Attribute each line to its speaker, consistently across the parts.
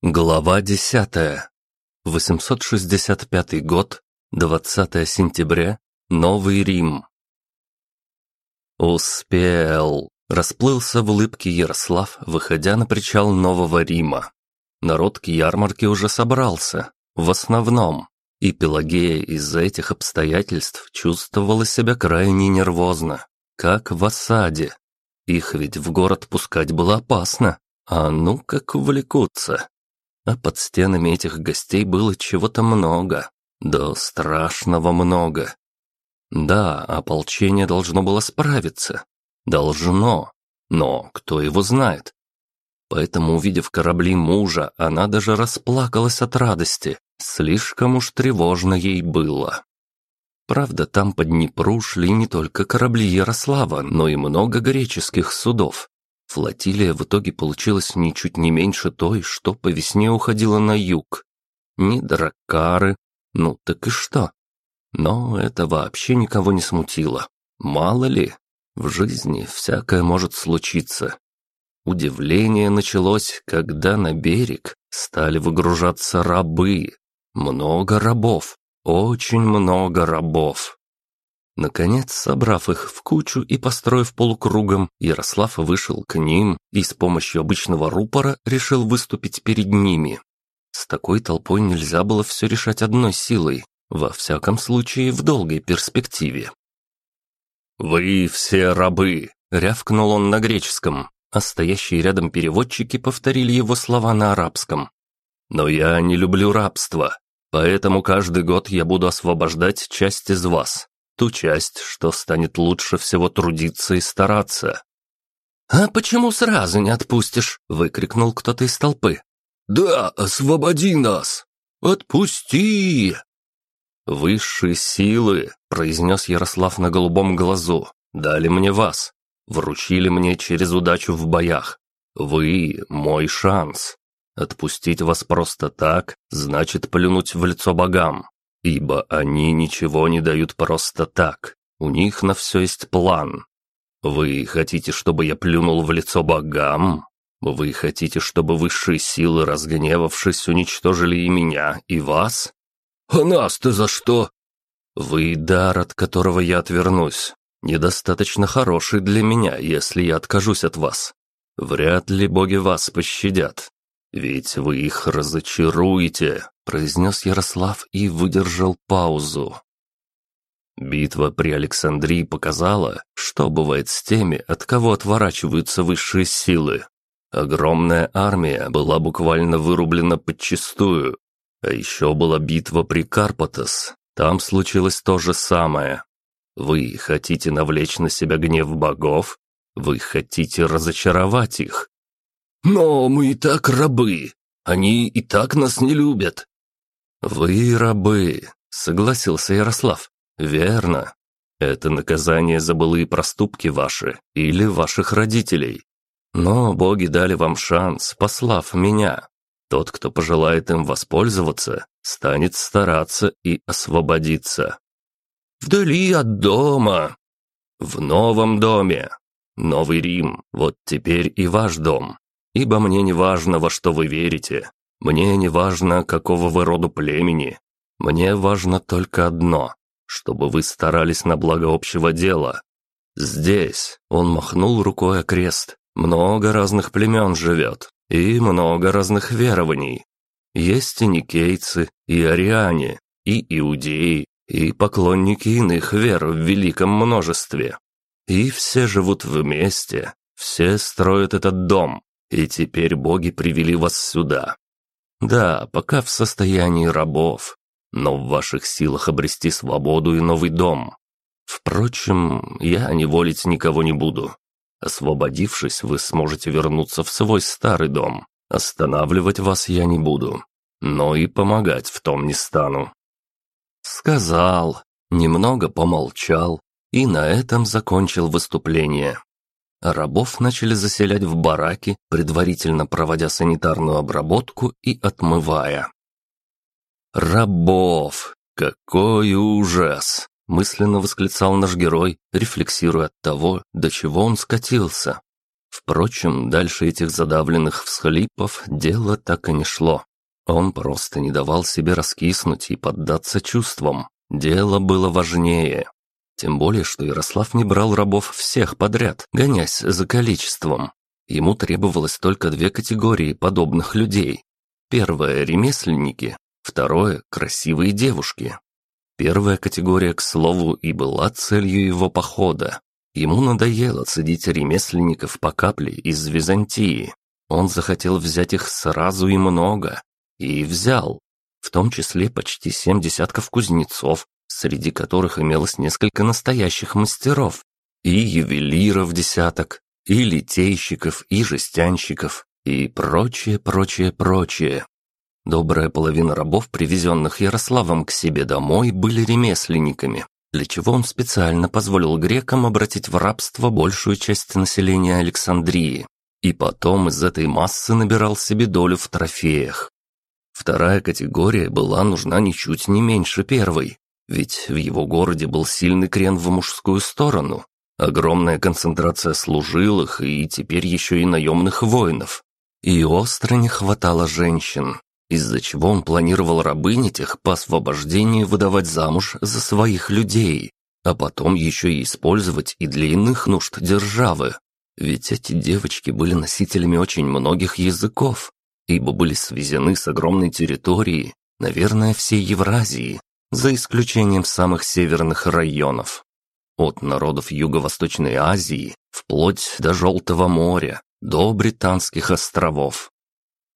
Speaker 1: Глава 10. 865 год, 20 сентября, Новый Рим. Успел. Расплылся в улыбке Ярослав, выходя на причал Нового Рима. Народ к ярмарке уже собрался, в основном, и Пелагея из-за этих обстоятельств чувствовала себя крайне нервозно, как в осаде. Их ведь в город пускать было опасно, а ну как увлекутся а под стенами этих гостей было чего-то много, да страшного много. Да, ополчение должно было справиться. Должно. Но кто его знает? Поэтому, увидев корабли мужа, она даже расплакалась от радости. Слишком уж тревожно ей было. Правда, там по Днепру шли не только корабли Ярослава, но и много греческих судов. Флотилия в итоге получилась ничуть не меньше той, что по весне уходила на юг. Не дракары, ну так и что? Но это вообще никого не смутило. Мало ли, в жизни всякое может случиться. Удивление началось, когда на берег стали выгружаться рабы. Много рабов, очень много рабов. Наконец, собрав их в кучу и построив полукругом, Ярослав вышел к ним и с помощью обычного рупора решил выступить перед ними. С такой толпой нельзя было все решать одной силой, во всяком случае в долгой перспективе. «Вы все рабы!» — рявкнул он на греческом, а стоящие рядом переводчики повторили его слова на арабском. «Но я не люблю рабство, поэтому каждый год я буду освобождать часть из вас, ту часть, что станет лучше всего трудиться и стараться. «А почему сразу не отпустишь?» — выкрикнул кто-то из толпы. «Да, освободи нас! Отпусти!» «Высшие силы», — произнес Ярослав на голубом глазу, — «дали мне вас, вручили мне через удачу в боях. Вы — мой шанс. Отпустить вас просто так, значит плюнуть в лицо богам ибо они ничего не дают просто так. У них на все есть план. Вы хотите, чтобы я плюнул в лицо богам? Вы хотите, чтобы высшие силы, разгневавшись, уничтожили и меня, и вас? А нас-то за что? Вы дар, от которого я отвернусь. Недостаточно хороший для меня, если я откажусь от вас. Вряд ли боги вас пощадят. Ведь вы их разочаруете произнес Ярослав и выдержал паузу. Битва при Александрии показала, что бывает с теми, от кого отворачиваются высшие силы. Огромная армия была буквально вырублена подчистую. А еще была битва при Карпатос. Там случилось то же самое. Вы хотите навлечь на себя гнев богов? Вы хотите разочаровать их? Но мы и так рабы. Они и так нас не любят. «Вы рабы», — согласился Ярослав. «Верно. Это наказание за былые проступки ваши или ваших родителей. Но боги дали вам шанс, послав меня. Тот, кто пожелает им воспользоваться, станет стараться и освободиться. Вдали от дома. В новом доме. Новый Рим, вот теперь и ваш дом. Ибо мне не важно, во что вы верите, мне не важно, какого вы роду племени. Мне важно только одно, чтобы вы старались на благо общего дела. Здесь, он махнул рукой окрест, много разных племен живет и много разных верований. Есть и никейцы, и ариане, и иудеи, и поклонники иных вер в великом множестве. И все живут вместе, все строят этот дом, и теперь боги привели вас сюда, да, пока в состоянии рабов, но в ваших силах обрести свободу и новый дом. Впрочем, я неволить никого не буду. Освободившись, вы сможете вернуться в свой старый дом. Останавливать вас я не буду, но и помогать в том не стану». Сказал, немного помолчал и на этом закончил выступление. Рабов начали заселять в бараки, предварительно проводя санитарную обработку и отмывая. «Рабов! Какой ужас!» – мысленно восклицал наш герой, рефлексируя от того, до чего он скатился. Впрочем, дальше этих задавленных всхлипов дело так и не шло. Он просто не давал себе раскиснуть и поддаться чувствам. Дело было важнее. Тем более, что Ярослав не брал рабов всех подряд, гонясь за количеством. Ему требовалось только две категории подобных людей. Первое – ремесленники, второе – красивые девушки. Первая категория, к слову, и была целью его похода. Ему надоело цедить ремесленников по капле из Византии. Он захотел взять их сразу и много. И взял. В том числе почти семь десятков кузнецов, среди которых имелось несколько настоящих мастеров. И ювелиров десяток, и литейщиков, и жестянщиков, и прочее, прочее, прочее. Добрая половина рабов, привезенных Ярославом к себе домой, были ремесленниками, для чего он специально позволил грекам обратить в рабство большую часть населения Александрии, и потом из этой массы набирал себе долю в трофеях. Вторая категория была нужна ничуть не меньше первой, ведь в его городе был сильный крен в мужскую сторону, огромная концентрация служилых и теперь еще и наемных воинов. И остро не хватало женщин из-за чего он планировал рабынить их по освобождению выдавать замуж за своих людей, а потом еще и использовать и для иных нужд державы. Ведь эти девочки были носителями очень многих языков, ибо были связаны с огромной территорией, наверное, всей Евразии, за исключением самых северных районов. От народов Юго-Восточной Азии вплоть до Желтого моря, до Британских островов.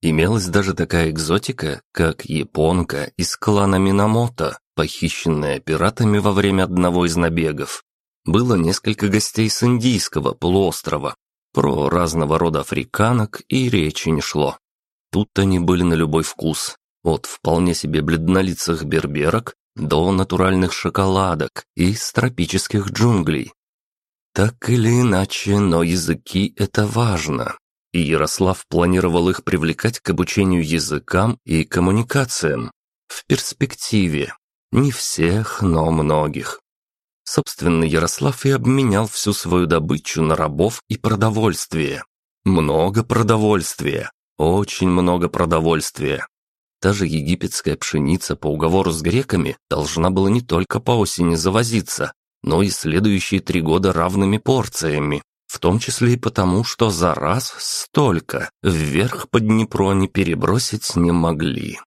Speaker 1: Имелась даже такая экзотика, как японка из клана Минамото, похищенная пиратами во время одного из набегов. Было несколько гостей с индийского полуострова. Про разного рода африканок и речи не шло. Тут они были на любой вкус. От вполне себе бледнолицых берберок до натуральных шоколадок из тропических джунглей. Так или иначе, но языки – это важно и Ярослав планировал их привлекать к обучению языкам и коммуникациям. В перспективе. Не всех, но многих. Собственно, Ярослав и обменял всю свою добычу на рабов и продовольствие. Много продовольствия. Очень много продовольствия. Та же египетская пшеница по уговору с греками должна была не только по осени завозиться, но и следующие три года равными порциями. В том числе и потому, что за раз столько вверх по Днепру они перебросить не могли.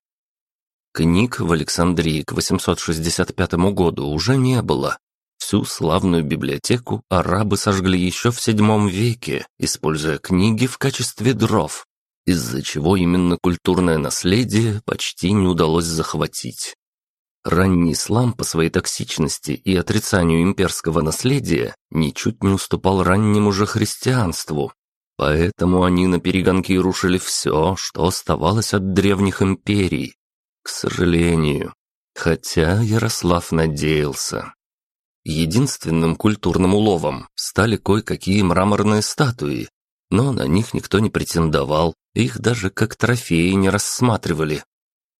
Speaker 1: Книг в Александрии к 865 году уже не было. Всю славную библиотеку арабы сожгли еще в VII веке, используя книги в качестве дров, из-за чего именно культурное наследие почти не удалось захватить. Ранний ислам по своей токсичности и отрицанию имперского наследия ничуть не уступал раннему же христианству. Поэтому они на перегонки рушили все, что оставалось от древних империй. К сожалению. Хотя Ярослав надеялся. Единственным культурным уловом стали кое-какие мраморные статуи, но на них никто не претендовал, их даже как трофеи не рассматривали.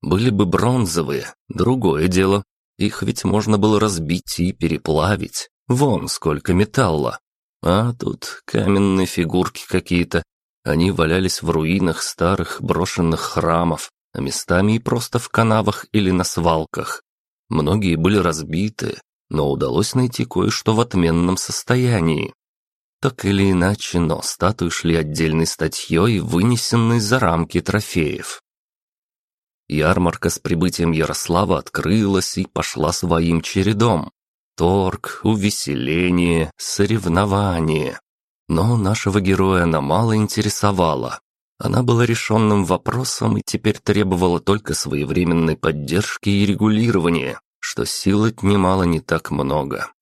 Speaker 1: Были бы бронзовые, другое дело. Их ведь можно было разбить и переплавить. Вон сколько металла. А тут каменные фигурки какие-то. Они валялись в руинах старых брошенных храмов, а местами и просто в канавах или на свалках. Многие были разбиты, но удалось найти кое-что в отменном состоянии. Так или иначе, но статуи шли отдельной статьей, вынесенной за рамки трофеев. Ярмарка с прибытием Ярослава открылась и пошла своим чередом. Торг, увеселение, соревнование. Но нашего героя она мало интересовала. Она была решенным вопросом и теперь требовала только своевременной поддержки и регулирования, что сил отнимало не так много.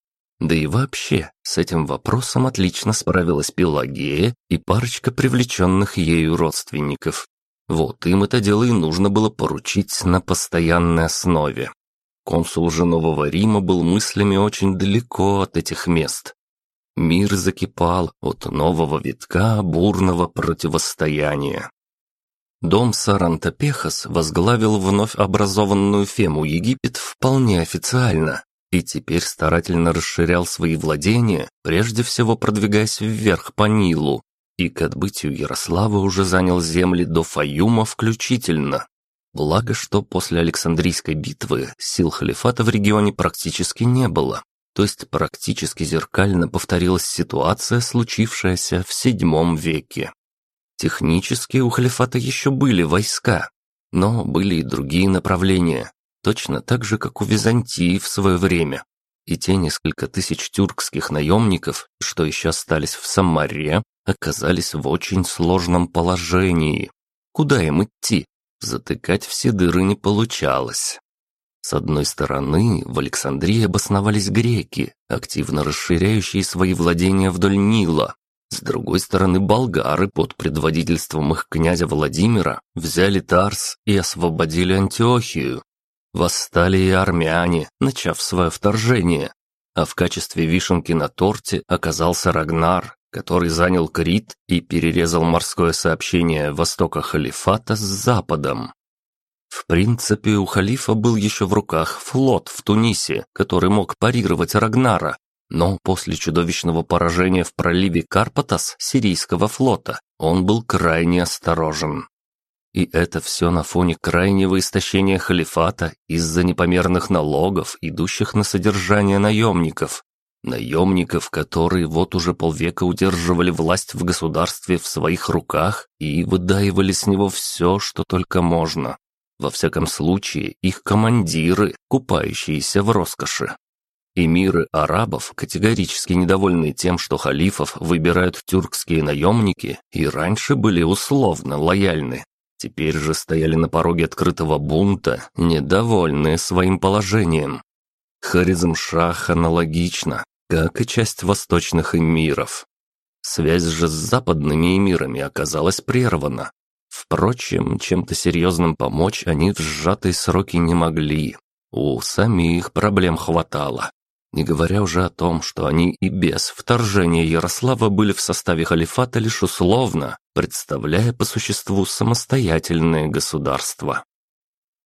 Speaker 1: Да и вообще, с этим вопросом отлично справилась Пелагея и парочка привлеченных ею родственников. Вот им это дело и нужно было поручить на постоянной основе. Консул же Нового Рима был мыслями очень далеко от этих мест. Мир закипал от нового витка бурного противостояния. Дом Сарантопехас возглавил вновь образованную Фему Египет вполне официально и теперь старательно расширял свои владения, прежде всего продвигаясь вверх по Нилу, и к отбытию Ярослава уже занял земли до Фаюма включительно. Благо, что после Александрийской битвы сил халифата в регионе практически не было, то есть практически зеркально повторилась ситуация, случившаяся в VII веке. Технически у халифата еще были войска, но были и другие направления, точно так же, как у Византии в свое время. И те несколько тысяч тюркских наемников, что еще остались в Самаре, оказались в очень сложном положении. Куда им идти? Затыкать все дыры не получалось. С одной стороны, в Александрии обосновались греки, активно расширяющие свои владения вдоль Нила. С другой стороны, болгары под предводительством их князя Владимира взяли Тарс и освободили Антиохию. Восстали и армяне, начав свое вторжение. А в качестве вишенки на торте оказался Рагнар, который занял Крит и перерезал морское сообщение востока халифата с западом. В принципе, у халифа был еще в руках флот в Тунисе, который мог парировать Рагнара, но после чудовищного поражения в проливе Карпатас сирийского флота он был крайне осторожен. И это все на фоне крайнего истощения халифата из-за непомерных налогов, идущих на содержание наемников, Наемников, которые вот уже полвека удерживали власть в государстве в своих руках и выдаивали с него все, что только можно. Во всяком случае, их командиры, купающиеся в роскоши. Эмиры арабов, категорически недовольные тем, что халифов выбирают тюркские наемники, и раньше были условно лояльны. Теперь же стояли на пороге открытого бунта, недовольные своим положением. Харизм-шах аналогично, как и часть восточных эмиров. Связь же с западными эмирами оказалась прервана. Впрочем, чем-то серьезным помочь они в сжатые сроки не могли. У самих проблем хватало. Не говоря уже о том, что они и без вторжения Ярослава были в составе халифата лишь условно, представляя по существу самостоятельное государство.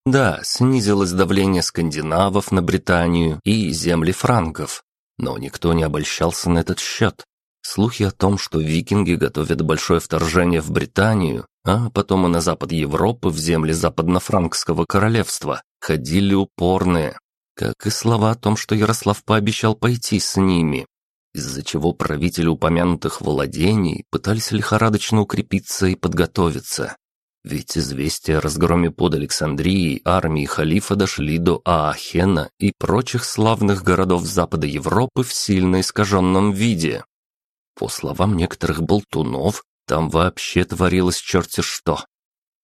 Speaker 1: Да, снизилось давление скандинавов на Британию и земли франков, но никто не обольщался на этот счет. Слухи о том, что викинги готовят большое вторжение в Британию, а потом и на запад Европы в земли западно-франкского королевства, ходили упорные, как и слова о том, что Ярослав пообещал пойти с ними, из-за чего правители упомянутых владений пытались лихорадочно укрепиться и подготовиться. Ведь известия о разгроме под Александрией армии халифа дошли до Аахена и прочих славных городов Запада Европы в сильно искаженном виде. По словам некоторых болтунов, там вообще творилось черти что.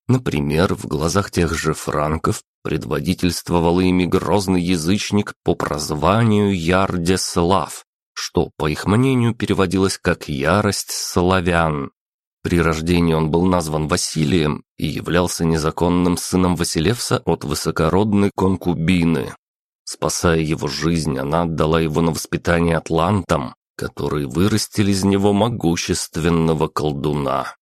Speaker 1: Например, в глазах тех же франков предводительствовал ими грозный язычник по прозванию Ярдеслав, что, по их мнению, переводилось как «ярость славян». При рождении он был назван Василием и являлся незаконным сыном Василевса от высокородной конкубины. Спасая его жизнь, она отдала его на воспитание атлантам, которые вырастили из него могущественного колдуна.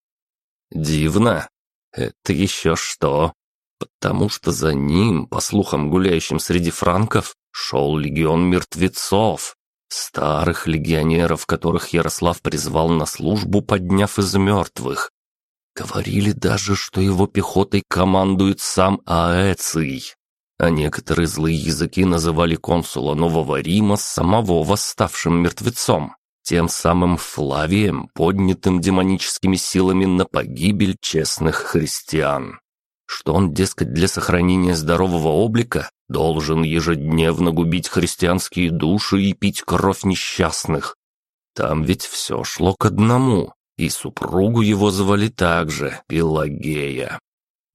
Speaker 1: Дивно? Это еще что? Потому что за ним, по слухам гуляющим среди франков, шел легион мертвецов, Старых легионеров, которых Ярослав призвал на службу, подняв из мертвых. Говорили даже, что его пехотой командует сам Аэций. А некоторые злые языки называли консула Нового Рима самого восставшим мертвецом, тем самым Флавием, поднятым демоническими силами на погибель честных христиан. Что он, дескать, для сохранения здорового облика должен ежедневно губить христианские души и пить кровь несчастных. Там ведь все шло к одному, и супругу его звали также Пелагея.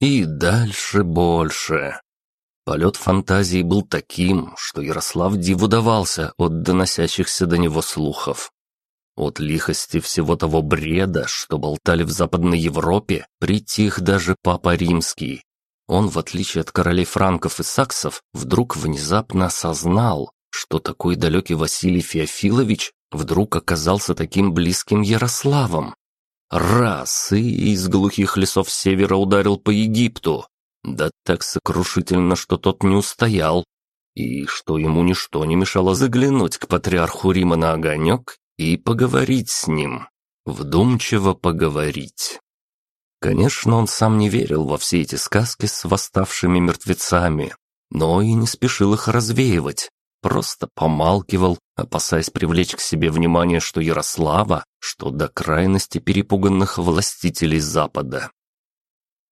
Speaker 1: И дальше больше. Полет фантазии был таким, что Ярослав диву давался от доносящихся до него слухов. От лихости всего того бреда, что болтали в Западной Европе, притих даже Папа Римский, он, в отличие от королей франков и саксов, вдруг внезапно осознал, что такой далекий Василий Феофилович вдруг оказался таким близким Ярославом. Раз, и из глухих лесов севера ударил по Египту. Да так сокрушительно, что тот не устоял. И что ему ничто не мешало заглянуть к патриарху Рима на огонек и поговорить с ним. вдумчиво поговорить. Конечно, он сам не верил во все эти сказки с восставшими мертвецами, но и не спешил их развеивать, просто помалкивал, опасаясь привлечь к себе внимание что Ярослава, что до крайности перепуганных властителей Запада.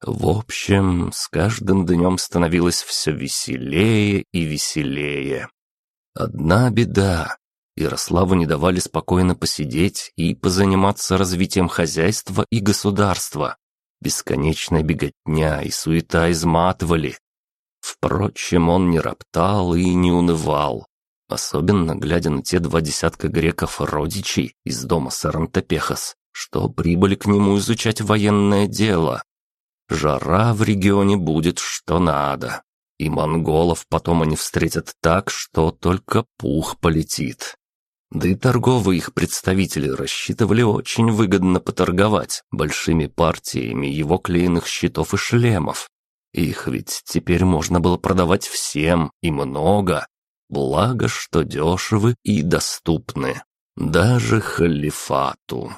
Speaker 1: В общем, с каждым днем становилось все веселее и веселее. Одна беда. Ярославу не давали спокойно посидеть и позаниматься развитием хозяйства и государства. Бесконечная беготня и суета изматывали. Впрочем, он не роптал и не унывал. Особенно глядя на те два десятка греков-родичей из дома Сарантопехас, что прибыли к нему изучать военное дело. Жара в регионе будет что надо. И монголов потом они встретят так, что только пух полетит. Да и торговые их представители рассчитывали очень выгодно поторговать большими партиями его клеенных щитов и шлемов. Их ведь теперь можно было продавать всем и много. Благо, что дешевы и доступны. Даже халифату.